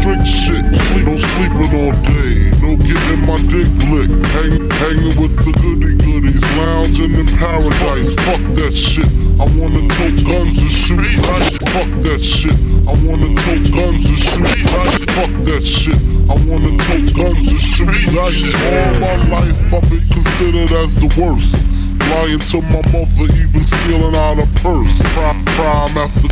strict shit. Sleep, no sleeping all day. No getting my dick licked. Hang, hanging with the goody goodies. Lounging in paradise. Fuck that shit. I wanna tote guns and shoot. Fuck that shit. I wanna tote guns and shoot. Fuck that shit. I wanna tote guns and shoot. All my life I've been considered as the worst. Lying to my mother, even stealing out a purse. Crime, crime after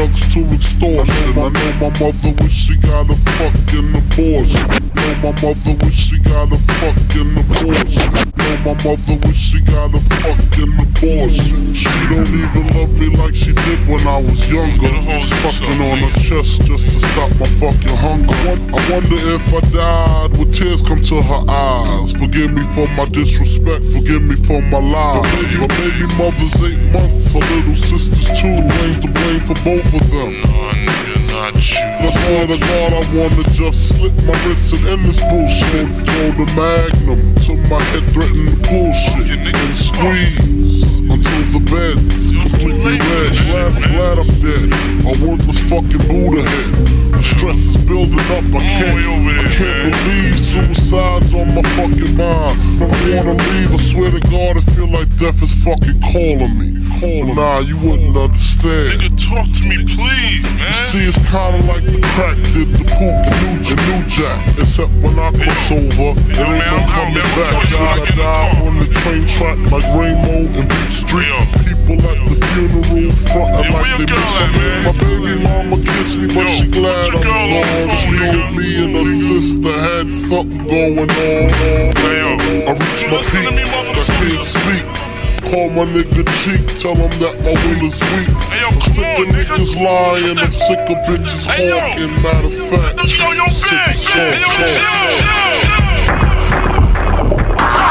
drugs to extortion. I know my mother wish she got a fucking abortion. Know my mother wish she got a fucking abortion. Know my mother wish she got a fucking abortion. She don't even love me like she did when I was younger. Fucking on her chest just to stop my fucking hunger. I wonder if I died, would tears come to her eyes? Forgive me for my disrespect, forgive me for my lies. Baby mother's eight months, her little sister's two. Blame's to blame for both of them. Nah, nigga, not you. That's why to God I wanna just slip my wrist and end this bullshit. Throw the magnum to my head, threaten the bullshit. And squeeze until the bed's completely red. Glad, glad I'm dead. A worthless fucking Buddha head. The stress is building up. I can't, over there, I can't man. believe suicide's on my fucking mind. I wanna leave. I swear to God, I feel like death is fucking calling me. Calling. Nah, you wouldn't understand. Nigga, talk to me, please, man. See, it's kinda like the crack did the poop and New, New Jack. Except when I cross over, it ain't man, no I'm coming back. you I die on the train track like Rainbow and Beat Street. Mama kissed me, but Yo, she glad I'm girl on the gone. She know nigga. me and her sister had something going on. Hey. I reached my to peak, me, I can't speak. Call my nigga cheek, tell him that my will is weak. Hey, yo, I'm sick on, of nigga. niggas lying, I'm sick of bitches Hey, hawking. Matter of fact, I'm sick of Hey, yo, talk,